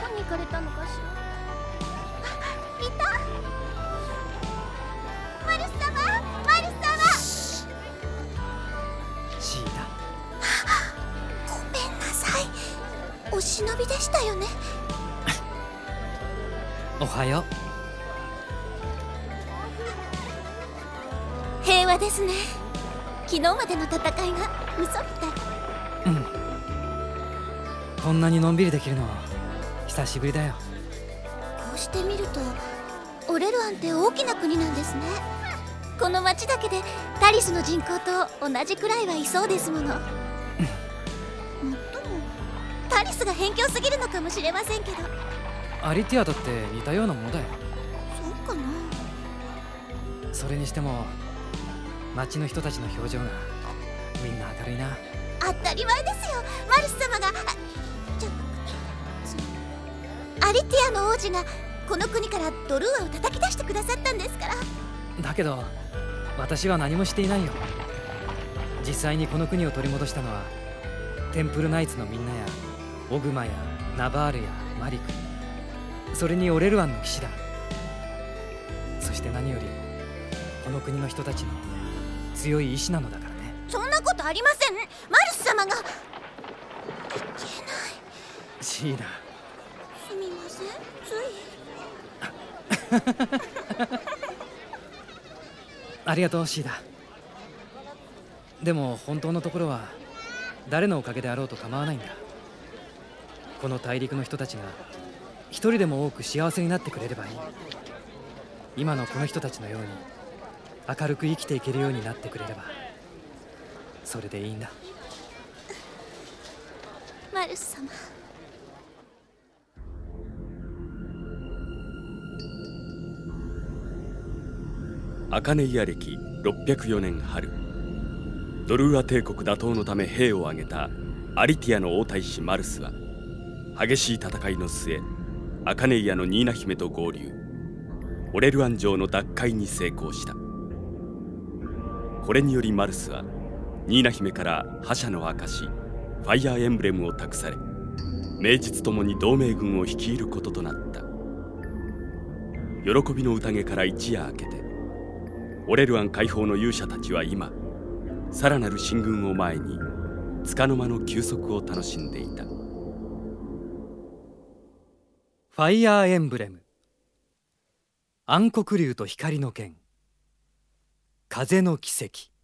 こに行かれたのかしら？いたマリス様。マリス様。シータ。ごめんなさい。お忍びでしたよね。おはよ平和ですね。昨日までの戦いが嘘みたい。ううん。こんなにのんびりできるの久しぶりだよ。こうして見るとオレルアンって大きな国なんですね。この町だけでタリスの人口と同じくらいはいそうですもの。もっともタリスが偏境すぎるのかもしれませんけど。アリティアだって似たようなものだよ。そうかな。それにしても街の人たちの表情がみんな明るいな。当たり前ですよ。マルス様がアリティアの王子がこの国からドルーアを叩き出してくださったんですから。だけど私は何もしていないよ。実際にこの国を取り戻したのはテンプルナイツのみんなやオグマやナバールやマリク。それにオレルアンの騎士だ。そして何よりこの国の人たちの強い意志なのだからね。そんなことありません。マルス様が。いけない。シーダすみません。つい。ありがとうシーダ。でも本当のところは誰のおかげであろうと構わないんだ。この大陸の人たちが一人でも多く幸せになってくれればいい。今のこの人たちのように明るく生きていけるようになってくれればそれでいいんだ。マルス様アカネイア歴604年春ドルーア帝国打倒のため兵を挙げたアリティアの王太子マルスは激しい戦いの末アカネイアのニーナ姫と合流。オレルアン城の奪回に成功した。これによりマルスはニーナ姫から覇者の証ファイヤーエンブレムを託され名実ともに同盟軍を率いることとなった。喜びの宴から一夜明けてオレルアン解放の勇者たちは今さらなる進軍を前に束の間の休息を楽しんでいた。ファイヤーエンブレム。暗黒竜と光の剣。風の奇跡。